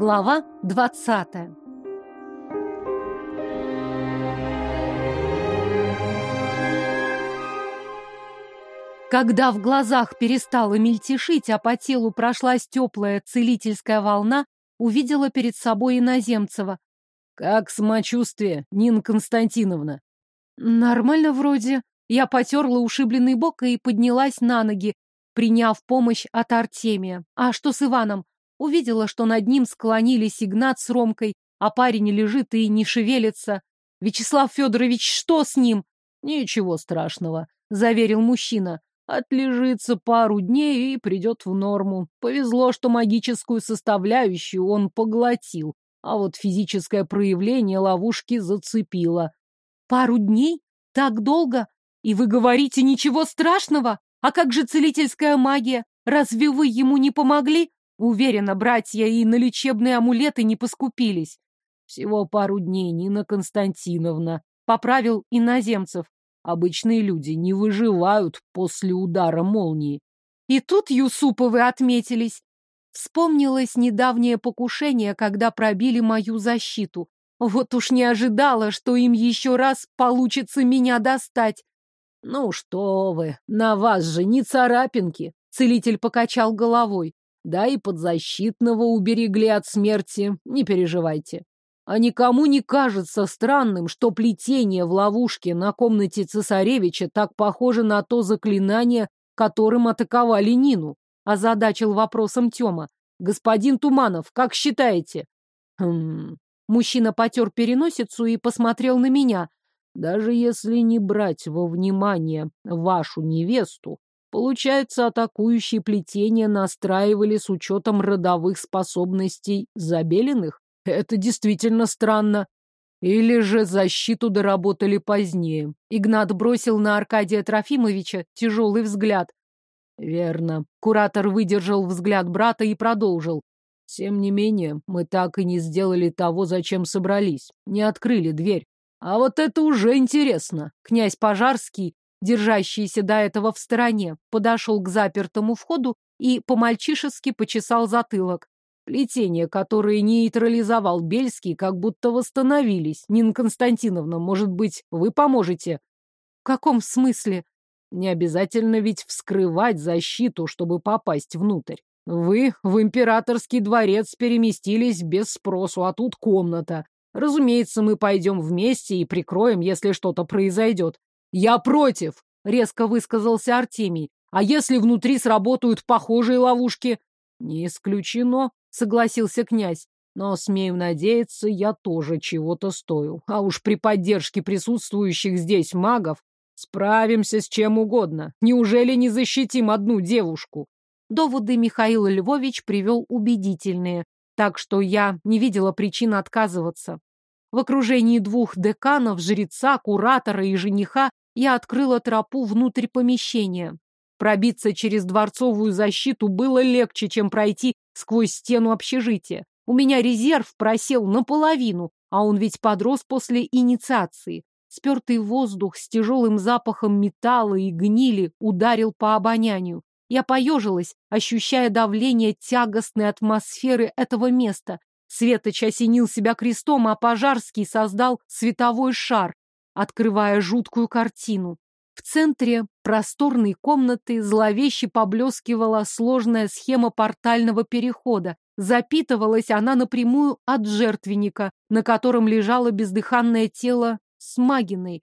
Глава двадцатая Когда в глазах перестало мельтешить, а по телу прошлась теплая целительская волна, увидела перед собой Иноземцева. «Как самочувствие, Нина Константиновна?» «Нормально вроде». Я потерла ушибленный бок и поднялась на ноги, приняв помощь от Артемия. А что с Иваном? Увидела, что над ним склонились Игнат с Ромкой, а парень лежит и не шевелится. «Вячеслав Федорович, что с ним?» «Ничего страшного», — заверил мужчина. Отлежится пару дней и придет в норму. Повезло, что магическую составляющую он поглотил, а вот физическое проявление ловушки зацепило. Пару дней? Так долго? И вы говорите, ничего страшного? А как же целительская магия? Разве вы ему не помогли? Уверена, братья и на лечебные амулеты не поскупились. Всего пару дней, Нина Константиновна. Поправил иноземцев. Обычные люди не выживают после удара молнии. И тут Юсуповы отметились. Вспомнилось недавнее покушение, когда пробили мою защиту. Вот уж не ожидала, что им еще раз получится меня достать. Ну что вы, на вас же не царапинки, целитель покачал головой. Да и подзащитного уберегли от смерти, не переживайте. А никому не кажется странным, что плетение в ловушке на комнате цесаревича так похоже на то заклинание, которым атаковали Нину? Озадачил вопросом Тёма. Господин Туманов, как считаете? Хм... Мужчина потер переносицу и посмотрел на меня. Даже если не брать во внимание вашу невесту, получается, атакующие плетения настраивали с учетом родовых способностей забеленных? Это действительно странно. Или же защиту доработали позднее. Игнат бросил на Аркадия Трофимовича тяжелый взгляд. Верно. Куратор выдержал взгляд брата и продолжил. Тем не менее, мы так и не сделали того, зачем собрались. Не открыли дверь. А вот это уже интересно. Князь Пожарский, держащийся до этого в стороне, подошел к запертому входу и по-мальчишески почесал затылок. Плетения, которые нейтрализовал Бельский, как будто восстановились. Нина Константиновна, может быть, вы поможете? В каком смысле? Не обязательно ведь вскрывать защиту, чтобы попасть внутрь. Вы в императорский дворец переместились без спросу, а тут комната. Разумеется, мы пойдем вместе и прикроем, если что-то произойдет. Я против, резко высказался Артемий. А если внутри сработают похожие ловушки? Не исключено, согласился князь. Но, смею надеяться, я тоже чего-то стою. А уж при поддержке присутствующих здесь магов справимся с чем угодно. Неужели не защитим одну девушку? Доводы Михаил Львович привел убедительные, так что я не видела причин отказываться. В окружении двух деканов, жреца, куратора и жениха я открыла тропу внутрь помещения. Пробиться через дворцовую защиту было легче, чем пройти сквозь стену общежития. У меня резерв просел наполовину, а он ведь подрос после инициации. Спертый воздух с тяжелым запахом металла и гнили ударил по обонянию. Я поежилась, ощущая давление тягостной атмосферы этого места. Светоч осенил себя крестом, а Пожарский создал световой шар, открывая жуткую картину. В центре просторной комнаты зловеще поблескивала сложная схема портального перехода. Запитывалась она напрямую от жертвенника, на котором лежало бездыханное тело Смагиной.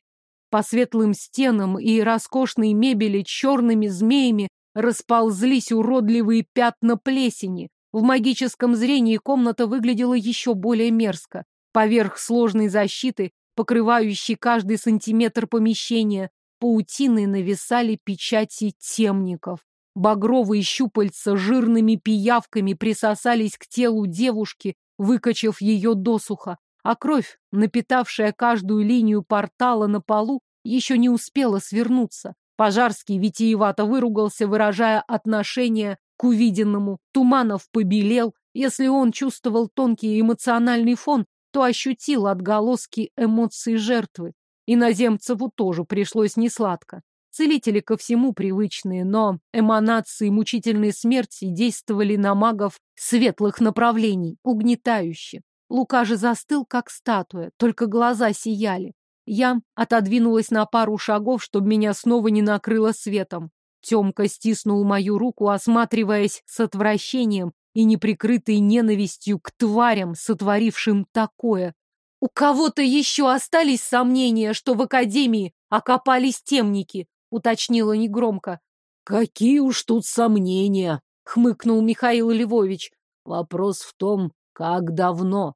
По светлым стенам и роскошной мебели черными змеями расползлись уродливые пятна плесени. В магическом зрении комната выглядела еще более мерзко. Поверх сложной защиты, покрывающей каждый сантиметр помещения, паутиной нависали печати темников. Багровые щупальца жирными пиявками присосались к телу девушки, выкачав ее досуха, а кровь, напитавшая каждую линию портала на полу, еще не успела свернуться. Пожарский витиевато выругался, выражая отношение к увиденному. Туманов побелел. Если он чувствовал тонкий эмоциональный фон, то ощутил отголоски эмоций жертвы. Иноземцеву тоже пришлось несладко. Целители ко всему привычные, но эманации мучительной смерти действовали на магов светлых направлений, угнетающе. Лука же застыл, как статуя, только глаза сияли. Я отодвинулась на пару шагов, чтобы меня снова не накрыло светом. Темка стиснул мою руку, осматриваясь с отвращением и неприкрытой ненавистью к тварям, сотворившим такое. «У кого-то еще остались сомнения, что в Академии окопались темники?» — уточнила негромко. «Какие уж тут сомнения!» — хмыкнул Михаил Львович. «Вопрос в том, как давно?»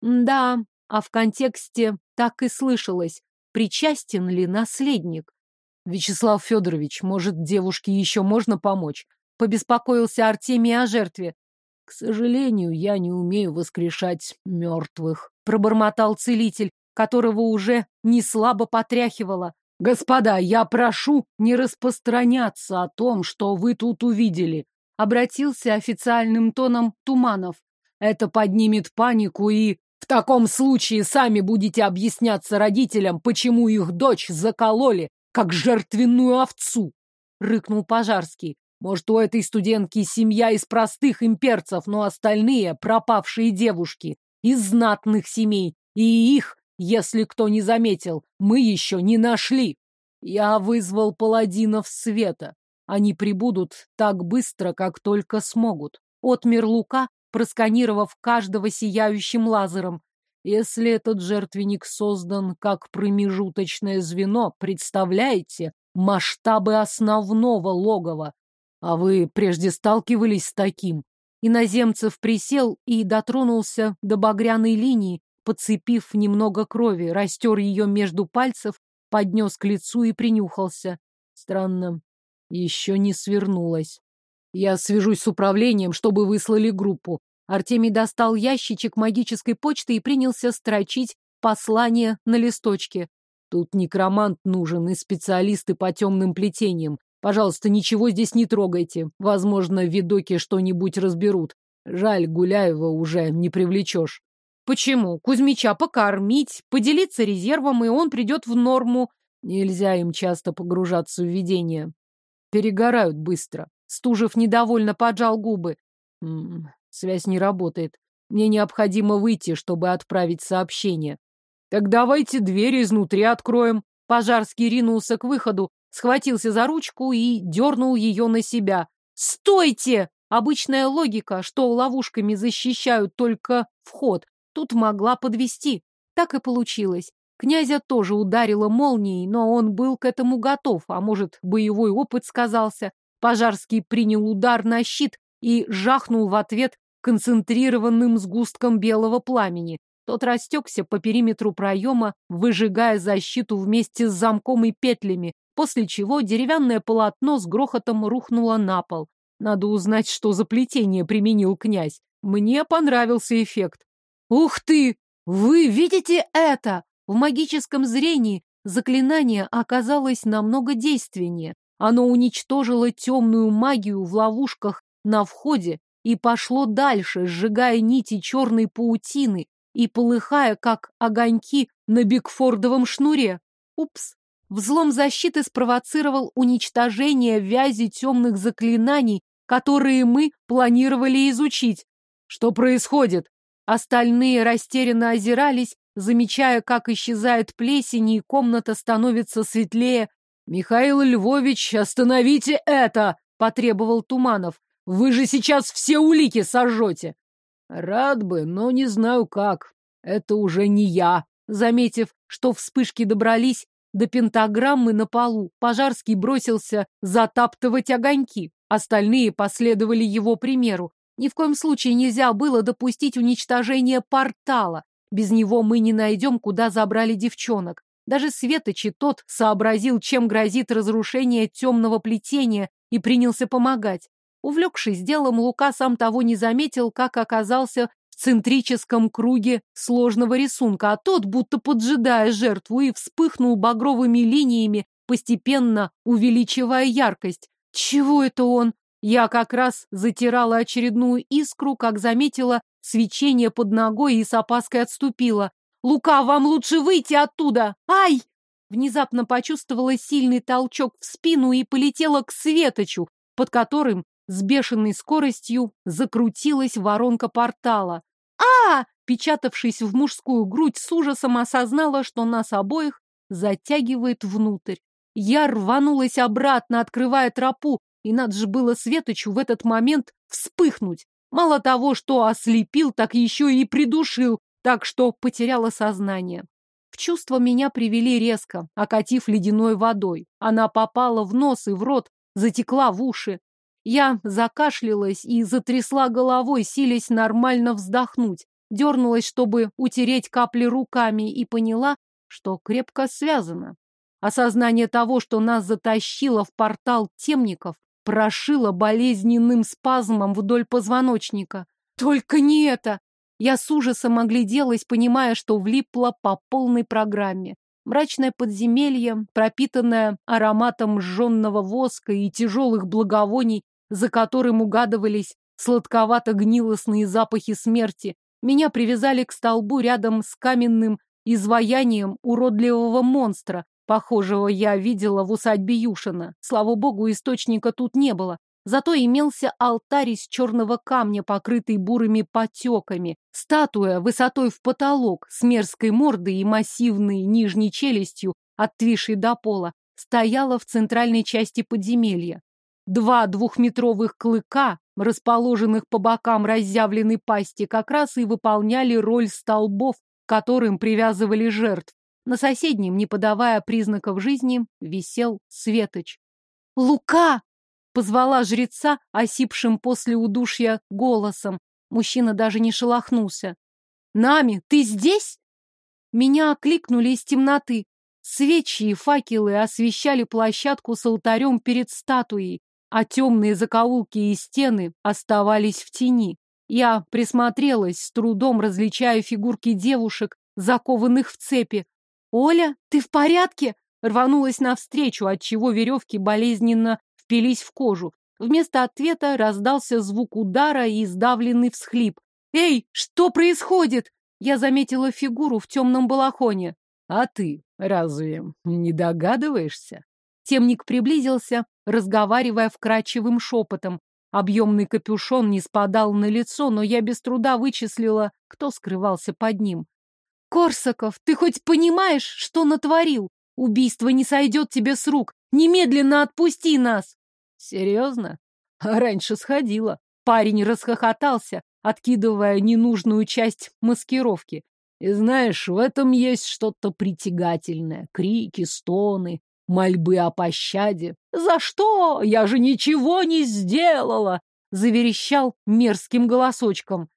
«Да, а в контексте так и слышалось, причастен ли наследник?» «Вячеслав Федорович, может, девушке еще можно помочь?» — побеспокоился Артемий о жертве. «К сожалению, я не умею воскрешать мертвых», — пробормотал целитель, которого уже не слабо потряхивало. «Господа, я прошу не распространяться о том, что вы тут увидели», — обратился официальным тоном Туманов. «Это поднимет панику и...» «В таком случае сами будете объясняться родителям, почему их дочь закололи, как жертвенную овцу», — рыкнул Пожарский. «Может, у этой студентки семья из простых имперцев, но остальные — пропавшие девушки, из знатных семей, и их если кто не заметил, мы еще не нашли. Я вызвал паладинов света. Они прибудут так быстро, как только смогут. Отмер Лука, просканировав каждого сияющим лазером. Если этот жертвенник создан как промежуточное звено, представляете масштабы основного логова? А вы прежде сталкивались с таким? Иноземцев присел и дотронулся до багряной линии, подцепив немного крови, растер ее между пальцев, поднес к лицу и принюхался. Странно, еще не свернулась. Я свяжусь с управлением, чтобы выслали группу. Артемий достал ящичек магической почты и принялся строчить послание на листочке. Тут некромант нужен и специалисты по темным плетениям. Пожалуйста, ничего здесь не трогайте. Возможно, видоки что-нибудь разберут. Жаль, Гуляева уже не привлечешь. Почему? Кузьмича покормить, поделиться резервом, и он придет в норму. Нельзя им часто погружаться в видение. Перегорают быстро. Стужев недовольно поджал губы. М -м, связь не работает. Мне необходимо выйти, чтобы отправить сообщение. Так давайте двери изнутри откроем. Пожарский ринулся к выходу, схватился за ручку и дернул ее на себя. «Стойте!» Обычная логика, что ловушками защищают только вход, тут могла подвести. Так и получилось. Князя тоже ударило молнией, но он был к этому готов, а может, боевой опыт сказался. Пожарский принял удар на щит и жахнул в ответ концентрированным сгустком белого пламени. Тот растекся по периметру проема, выжигая защиту вместе с замком и петлями, после чего деревянное полотно с грохотом рухнуло на пол. Надо узнать, что за плетение применил князь. Мне понравился эффект. Ух ты! Вы видите это? В магическом зрении заклинание оказалось намного действеннее. Оно уничтожило темную магию в ловушках на входе и пошло дальше, сжигая нити черной паутины и полыхая, как огоньки на Бигфордовом шнуре. Упс! Взлом защиты спровоцировал уничтожение вязи темных заклинаний, которые мы планировали изучить. Что происходит? Остальные растерянно озирались, замечая, как исчезает плесень, и комната становится светлее. «Михаил Львович, остановите это!» — потребовал Туманов. «Вы же сейчас все улики сожжете!» «Рад бы, но не знаю как. Это уже не я». Заметив, что вспышки добрались до пентаграммы на полу, Пожарский бросился затаптывать огоньки. Остальные последовали его примеру. Ни в коем случае нельзя было допустить уничтожения портала. Без него мы не найдем, куда забрали девчонок. Даже Светоч и тот сообразил, чем грозит разрушение темного плетения, и принялся помогать. Увлекшись делом, Лука сам того не заметил, как оказался центрическом круге сложного рисунка, а тот, будто поджидая жертву, и вспыхнул багровыми линиями, постепенно увеличивая яркость. Чего это он? Я как раз затирала очередную искру, как заметила свечение под ногой и с опаской отступила. «Лука, вам лучше выйти оттуда! Ай!» внезапно почувствовала сильный толчок в спину и полетела к Светочу, под которым с бешеной скоростью закрутилась воронка портала. а Печатавшись в мужскую грудь, с ужасом осознала, что нас обоих затягивает внутрь. Я рванулась обратно, открывая тропу, и надо же было Светочу в этот момент вспыхнуть. Мало того, что ослепил, так еще и придушил, так что потеряла сознание. В чувство меня привели резко, окатив ледяной водой. Она попала в нос и в рот, затекла в уши. Я закашлялась и затрясла головой, силясь нормально вздохнуть. Дернулась, чтобы утереть капли руками, и поняла, что крепко связано. Осознание того, что нас затащило в портал темников, прошило болезненным спазмом вдоль позвоночника. Только не это! Я с ужасом огляделась, понимая, что влипла по полной программе. Мрачное подземелье, пропитанное ароматом сжженного воска и тяжелых благовоний, за которым угадывались сладковато-гнилостные запахи смерти, меня привязали к столбу рядом с каменным изваянием уродливого монстра, похожего я видела в усадьбе Юшина. Слава богу, источника тут не было. Зато имелся алтарь из черного камня, покрытый бурыми потеками, статуя высотой в потолок, с мерзкой мордой и массивной нижней челюстью, отвисшей до пола, стояла в центральной части подземелья. Два двухметровых клыка, расположенных по бокам разъявленной пасти, как раз и выполняли роль столбов, которым привязывали жертв. На соседнем, не подавая признаков жизни, висел Светоч. «Лука!» Позвала жреца, осипшим после удушья голосом. Мужчина даже не шелохнулся. «Нами, ты здесь?» Меня окликнули из темноты. Свечи и факелы освещали площадку с алтарем перед статуей, а темные закоулки и стены оставались в тени. Я присмотрелась, с трудом различая фигурки девушек, закованных в цепи. «Оля, ты в порядке?» Рванулась навстречу, отчего веревки болезненно впились в кожу. Вместо ответа раздался звук удара и сдавленный всхлип. «Эй, что происходит?» Я заметила фигуру в темном балахоне. «А ты разве не догадываешься?» Темник приблизился, разговаривая вкрадчивым шепотом. Объемный капюшон не спадал на лицо, но я без труда вычислила, кто скрывался под ним. «Корсаков, ты хоть понимаешь, что натворил? Убийство не сойдет тебе с рук. Немедленно отпусти нас!» «Серьезно? А раньше сходила». Парень расхохотался, откидывая ненужную часть маскировки. И знаешь, в этом есть что-то притягательное. Крики, стоны, мольбы о пощаде. «За что? Я же ничего не сделала!» Заверещал мерзким голосочком.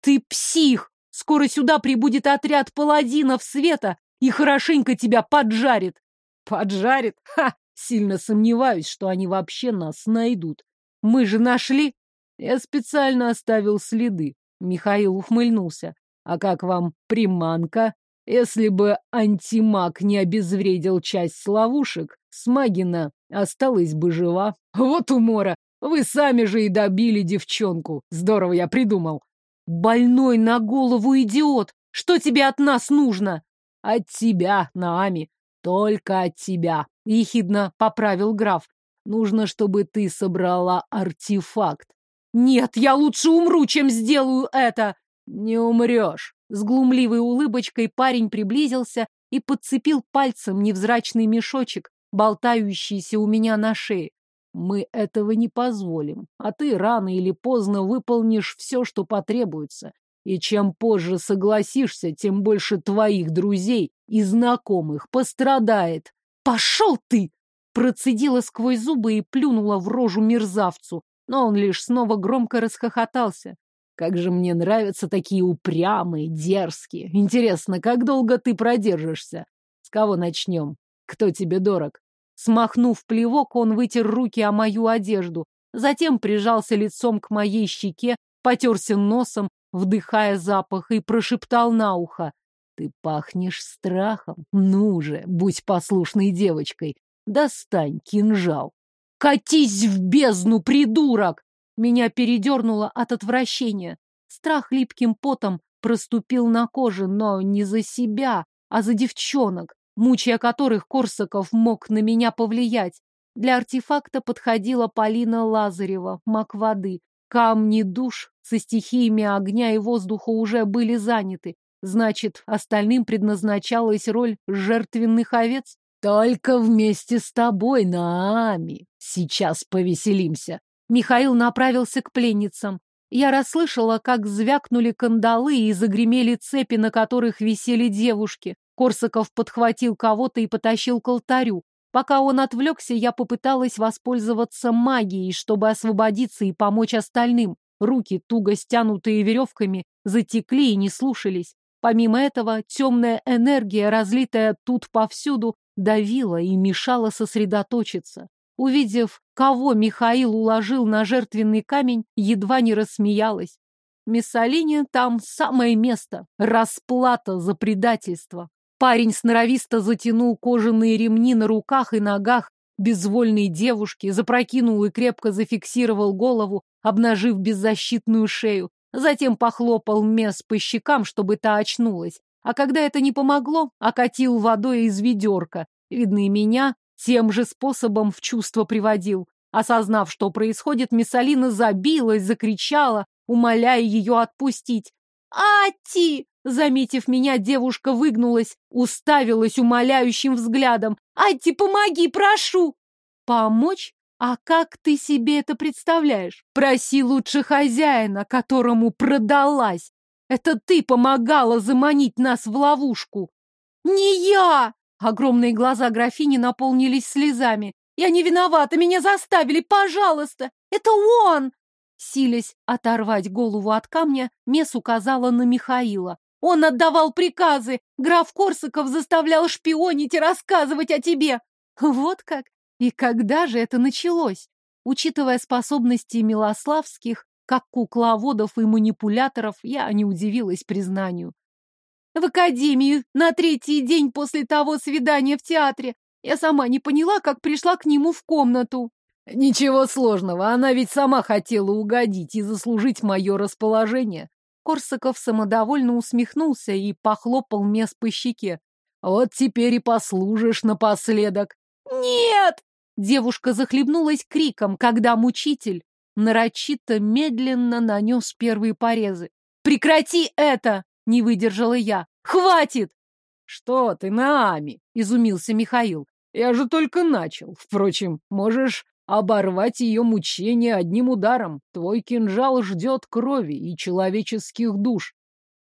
«Ты псих! Скоро сюда прибудет отряд паладинов света и хорошенько тебя поджарит!» «Поджарит? Ха! Сильно сомневаюсь, что они вообще нас найдут. Мы же нашли. Я специально оставил следы. Михаил ухмыльнулся. А как вам приманка? Если бы антимаг не обезвредил часть ловушек, Смагина осталась бы жива. Вот умора! Вы сами же и добили девчонку. Здорово я придумал. Больной на голову идиот! Что тебе от нас нужно? От тебя, Наами. Только от тебя. — ехидно поправил граф. «Нужно, чтобы ты собрала артефакт». «Нет, я лучше умру, чем сделаю это!» «Не умрешь!» С глумливой улыбочкой парень приблизился и подцепил пальцем невзрачный мешочек, болтающийся у меня на шее. «Мы этого не позволим, а ты рано или поздно выполнишь все, что потребуется. И чем позже согласишься, тем больше твоих друзей и знакомых пострадает. «Пошел ты!» Процедила сквозь зубы и плюнула в рожу мерзавцу, но он лишь снова громко расхохотался. «Как же мне нравятся такие упрямые, дерзкие. Интересно, как долго ты продержишься? С кого начнем? Кто тебе дорог?» Смахнув плевок, он вытер руки о мою одежду, затем прижался лицом к моей щеке, потерся носом, вдыхая запах, и прошептал на ухо. Ты пахнешь страхом. Ну же, будь послушной девочкой. Достань кинжал. Катись в бездну, придурок! Меня передернуло от отвращения. Страх липким потом проступил на коже, но не за себя, а за девчонок. мучая которых Корсаков мог на меня повлиять. Для артефакта подходила Полина Лазарева, маг воды. Камни душ со стихиями огня и воздуха уже были заняты. Значит, остальным предназначалась роль жертвенных овец? Только вместе с тобой, Наами. Сейчас повеселимся. Михаил направился к пленницам. Я расслышала, как звякнули кандалы и загремели цепи, на которых висели девушки. Корсаков подхватил кого-то и потащил к алтарю. Пока он отвлекся, я попыталась воспользоваться магией, чтобы освободиться и помочь остальным. Руки, туго стянутые веревками, затекли и не слушались. Помимо этого, темная энергия, разлитая тут повсюду, давила и мешала сосредоточиться. Увидев, кого Михаил уложил на жертвенный камень, едва не рассмеялась. Миссалине там самое место. Расплата за предательство. Парень сноровисто затянул кожаные ремни на руках и ногах безвольной девушки, запрокинул и крепко зафиксировал голову, обнажив беззащитную шею. Затем похлопал мес по щекам, чтобы та очнулась. А когда это не помогло, окатил водой из ведерка. Видно, и меня тем же способом в чувство приводил. Осознав, что происходит, Миссалина забилась, закричала, умоляя ее отпустить. «Ати!» Заметив меня, девушка выгнулась, уставилась умоляющим взглядом. «Ати, помоги, прошу!» «Помочь? А как ты себе это представляешь? Проси лучше хозяина, которому продалась. Это ты помогала заманить нас в ловушку!» «Не я!» Огромные глаза графини наполнились слезами. «Я не виновата, меня заставили, пожалуйста! Это он!» Силясь оторвать голову от камня, Мес указала на Михаила. «Он отдавал приказы! Граф Корсаков заставлял шпионить и рассказывать о тебе!» Вот как? И когда же это началось? Учитывая способности Милославских, как кукловодов и манипуляторов, я не удивилась признанию. В академию на третий день после того свидания в театре. Я сама не поняла, как пришла к нему в комнату. Ничего сложного, она ведь сама хотела угодить и заслужить мое расположение. Корсаков самодовольно усмехнулся и похлопал мес по щеке. Вот теперь и послужишь напоследок. Нет! Девушка захлебнулась криком, когда мучитель нарочито медленно нанес первые порезы. «Прекрати это!» — не выдержала я. «Хватит!» «Что ты, Наами?» — изумился Михаил. «Я же только начал. Впрочем, можешь оборвать ее мучение одним ударом. Твой кинжал ждет крови и человеческих душ».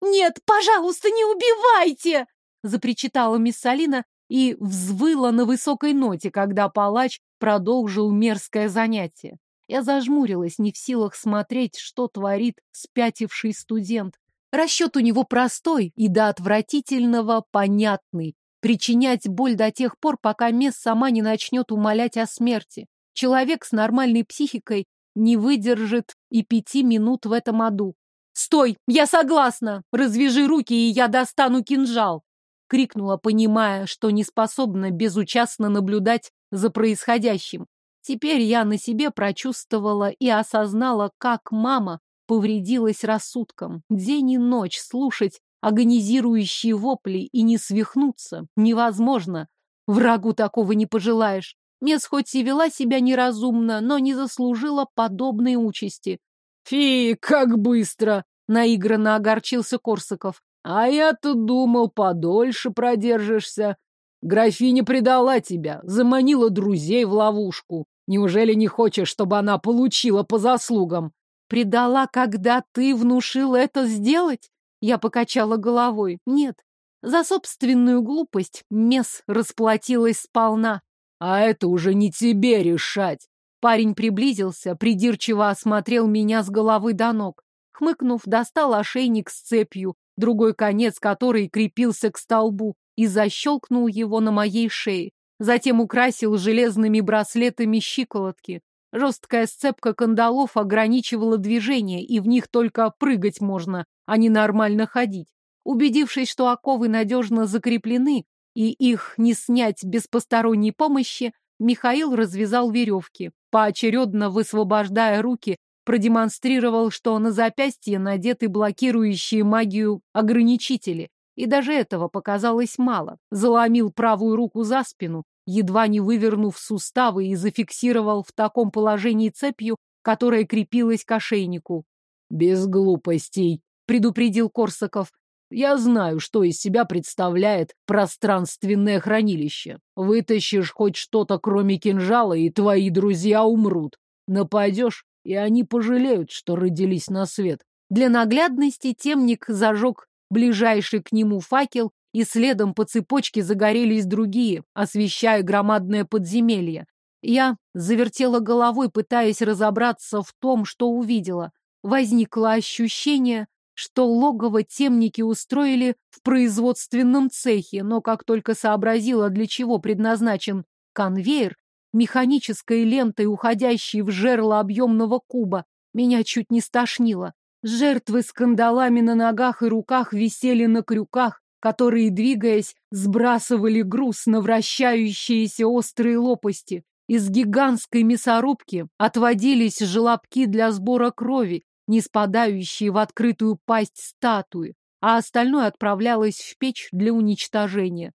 «Нет, пожалуйста, не убивайте!» — запричитала мисс Алина и взвыла на высокой ноте, когда палач продолжил мерзкое занятие. Я зажмурилась, не в силах смотреть, что творит спятивший студент. Расчет у него простой и до отвратительного понятный. Причинять боль до тех пор, пока Мес сама не начнет умолять о смерти. Человек с нормальной психикой не выдержит и пяти минут в этом аду. «Стой! Я согласна! Развяжи руки, и я достану кинжал!» Крикнула, понимая, что не способна безучастно наблюдать за происходящим. Теперь я на себе прочувствовала и осознала, как мама повредилась рассудком. День и ночь слушать агонизирующие вопли и не свихнуться невозможно. Врагу такого не пожелаешь. Мес хоть и вела себя неразумно, но не заслужила подобной участи. «Фи, как быстро!» — наигранно огорчился Корсаков. «А я-то думал, подольше продержишься. Графиня предала тебя, заманила друзей в ловушку. Неужели не хочешь, чтобы она получила по заслугам?» «Предала, когда ты внушил это сделать?» Я покачала головой. «Нет, за собственную глупость Мес расплатилась сполна. А это уже не тебе решать. Парень приблизился, придирчиво осмотрел меня с головы до ног. Хмыкнув, достал ошейник с цепью, другой конец которой крепился к столбу, и защелкнул его на моей шее. Затем украсил железными браслетами щиколотки. Жесткая сцепка кандалов ограничивала движение, и в них только прыгать можно, а не нормально ходить. Убедившись, что оковы надежно закреплены, и их не снять без посторонней помощи, Михаил развязал веревки, поочередно высвобождая руки, продемонстрировал, что на запястье надеты блокирующие магию ограничители. И даже этого показалось мало. Заломил правую руку за спину, едва не вывернув суставы и зафиксировал в таком положении цепью, которая крепилась к ошейнику. «Без глупостей», — предупредил Корсаков. «Я знаю, что из себя представляет пространственное хранилище. Вытащишь хоть что-то, кроме кинжала, и твои друзья умрут. Нападешь, и они пожалеют, что родились на свет». Для наглядности темник зажег ближайший к нему факел, и следом по цепочке загорелись другие, освещая громадное подземелье. Я завертела головой, пытаясь разобраться в том, что увидела. Возникло ощущение, что логово темники устроили в производственном цехе, но как только сообразила, для чего предназначен конвейер, механической лентой, уходящей в жерло объемного куба, меня чуть не стошнило. Жертвы с кандалами на ногах и руках висели на крюках, которые, двигаясь, сбрасывали груз на вращающиеся острые лопасти. Из гигантской мясорубки отводились желобки для сбора крови, не спадающие в открытую пасть статуи, а остальное отправлялось в печь для уничтожения.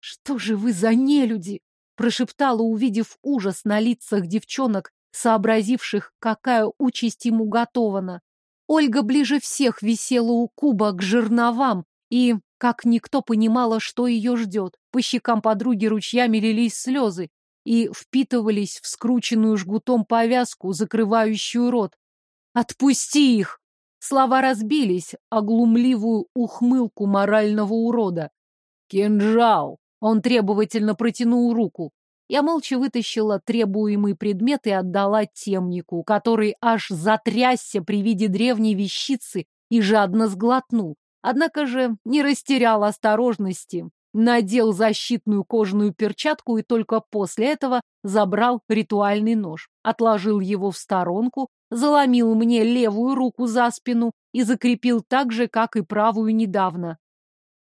«Что же вы за нелюди?» — прошептала, увидев ужас на лицах девчонок, сообразивших, какая участь ему уготована. Ольга ближе всех висела у куба к жерновам и, как никто понимала, что ее ждет. По щекам подруги ручьями лились слезы и впитывались в скрученную жгутом повязку, закрывающую рот. «Отпусти их!» Слова разбились о глумливую ухмылку морального урода. «Кинжал!» Он требовательно протянул руку. Я молча вытащила требуемый предмет и отдала темнику, который аж затрясся при виде древней вещицы и жадно сглотнул. Однако же не растерял осторожности, надел защитную кожаную перчатку и только после этого забрал ритуальный нож, отложил его в сторонку, заломил мне левую руку за спину и закрепил так же, как и правую недавно.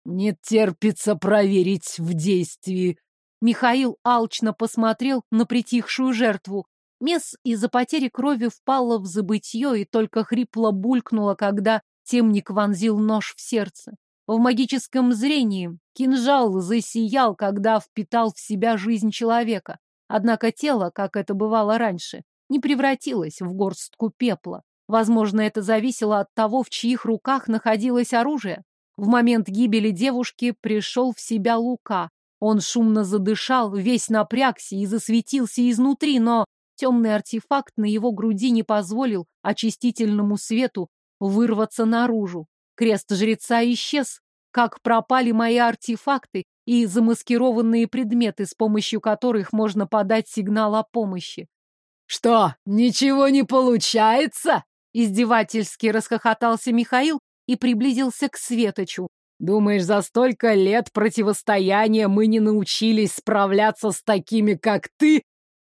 «Не терпится проверить в действии», Михаил алчно посмотрел на притихшую жертву. Мес из-за потери крови впала в забытье и только хрипло булькнула, когда темник вонзил нож в сердце. В магическом зрении кинжал засиял, когда впитал в себя жизнь человека. Однако тело, как это бывало раньше, не превратилось в горстку пепла. Возможно, это зависело от того, в чьих руках находилось оружие. В момент гибели девушки пришел в себя Лука, он шумно задышал, весь напрягся и засветился изнутри, но темный артефакт на его груди не позволил очистительному свету вырваться наружу. Крест жреца исчез, как пропали мои артефакты и замаскированные предметы, с помощью которых можно подать сигнал о помощи. «Что, ничего не получается?» Издевательски расхохотался Михаил и приблизился к Светочу. Думаешь, за столько лет противостояния мы не научились справляться с такими, как ты?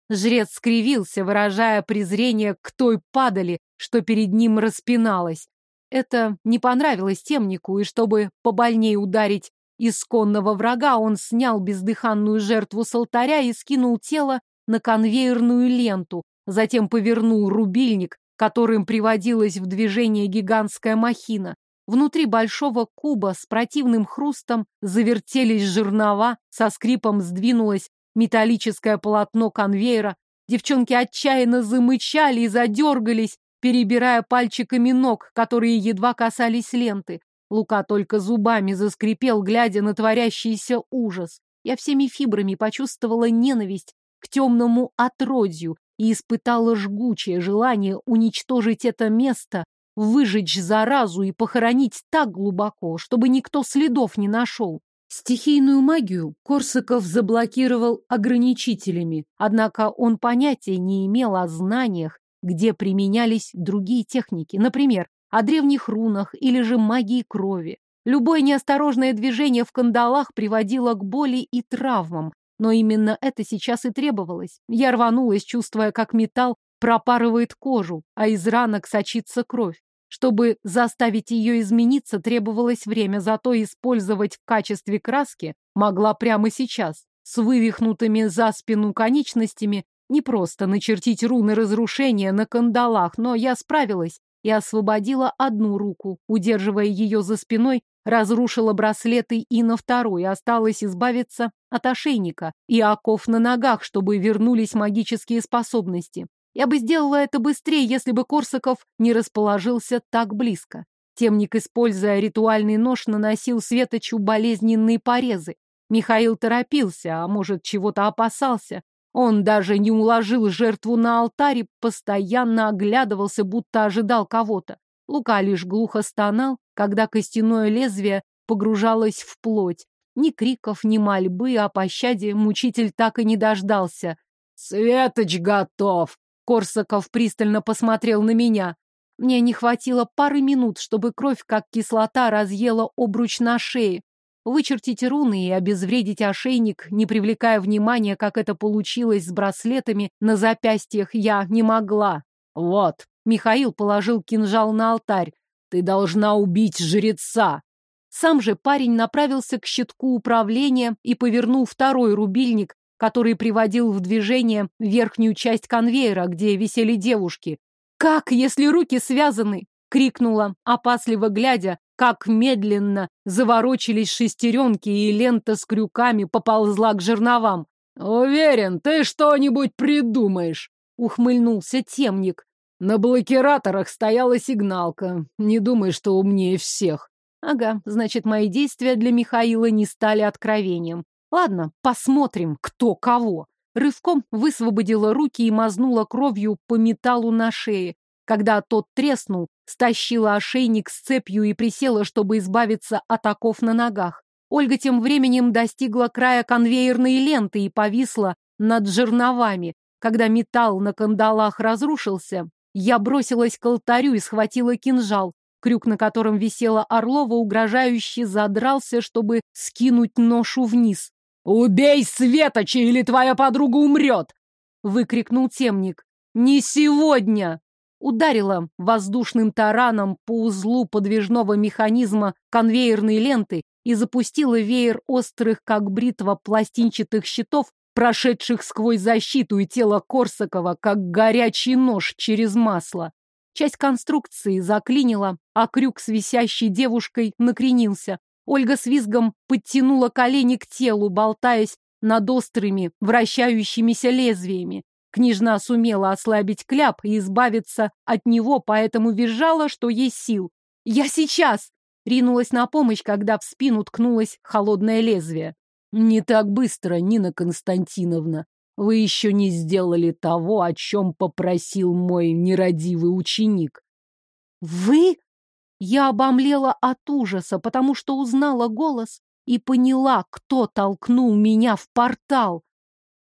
Жрец скривился, выражая презрение к той падали, что перед ним распиналась. Это не понравилось темнику, и чтобы побольнее ударить исконного врага, он снял бездыханную жертву с алтаря и скинул тело на конвейерную ленту, затем повернул рубильник, которым приводилась в движение гигантская махина. Внутри большого куба с противным хрустом завертелись жернова, со скрипом сдвинулось металлическое полотно конвейера. Девчонки отчаянно замычали и задергались, перебирая пальчиками ног, которые едва касались ленты. Лука только зубами заскрипел, глядя на творящийся ужас. Я всеми фибрами почувствовала ненависть к темному отродью и испытала жгучее желание уничтожить это место выжечь заразу и похоронить так глубоко, чтобы никто следов не нашел. Стихийную магию Корсаков заблокировал ограничителями, однако он понятия не имел о знаниях, где применялись другие техники, например, о древних рунах или же магии крови. Любое неосторожное движение в кандалах приводило к боли и травмам, но именно это сейчас и требовалось. Я рванулась, чувствуя, как металл пропарывает кожу, а из ранок сочится кровь. Чтобы заставить ее измениться, требовалось время, зато использовать в качестве краски могла прямо сейчас. С вывихнутыми за спину конечностями не просто начертить руны разрушения на кандалах, но я справилась и освободила одну руку, удерживая ее за спиной разрушила браслеты и на второй, осталось избавиться от ошейника и оков на ногах, чтобы вернулись магические способности. Я бы сделала это быстрее, если бы Корсаков не расположился так близко. Темник, используя ритуальный нож, наносил Светочу болезненные порезы. Михаил торопился, а может, чего-то опасался. Он даже не уложил жертву на алтарь постоянно оглядывался, будто ожидал кого-то. Лука лишь глухо стонал, когда костяное лезвие погружалось в плоть. Ни криков, ни мольбы о пощаде мучитель так и не дождался. «Светоч готов!» Корсаков пристально посмотрел на меня. Мне не хватило пары минут, чтобы кровь, как кислота, разъела обруч на шее. Вычертить руны и обезвредить ошейник, не привлекая внимания, как это получилось с браслетами на запястьях, я не могла. Вот, Михаил положил кинжал на алтарь. Ты должна убить жреца. Сам же парень направился к щитку управления и повернул второй рубильник, который приводил в движение верхнюю часть конвейера, где висели девушки. «Как, если руки связаны?» — крикнула, опасливо глядя, как медленно заворочились шестеренки, и лента с крюками поползла к жерновам. «Уверен, ты что-нибудь придумаешь!» — ухмыльнулся темник. На блокираторах стояла сигналка. Не думай, что умнее всех. Ага, значит, мои действия для Михаила не стали откровением. Ладно, посмотрим, кто кого. Рывком высвободила руки и мазнула кровью по металлу на шее. Когда тот треснул, стащила ошейник с цепью и присела, чтобы избавиться от оков на ногах. Ольга тем временем достигла края конвейерной ленты и повисла над жерновами. Когда металл на кандалах разрушился, я бросилась к алтарю и схватила кинжал. Крюк, на котором висела Орлова, угрожающе задрался, чтобы скинуть ношу вниз. «Убей Светоча, или твоя подруга умрет!» — выкрикнул темник. «Не сегодня!» Ударила воздушным тараном по узлу подвижного механизма конвейерной ленты и запустила веер острых, как бритва, пластинчатых щитов, прошедших сквозь защиту и тело Корсакова, как горячий нож через масло. Часть конструкции заклинила, а крюк с висящей девушкой накренился. Ольга с визгом подтянула колени к телу, болтаясь над острыми, вращающимися лезвиями. Княжна сумела ослабить кляп и избавиться от него, поэтому визжала, что есть сил. «Я сейчас!» Ринулась на помощь, когда в спину ткнулось холодное лезвие. «Не так быстро, Нина Константиновна. Вы еще не сделали того, о чем попросил мой нерадивый ученик». «Вы?» Я обомлела от ужаса, потому что узнала голос и поняла, кто толкнул меня в портал.